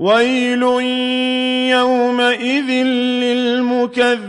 وَيْلٌ يَوْمَئِذٍ لِّلْمُكَذِّبِينَ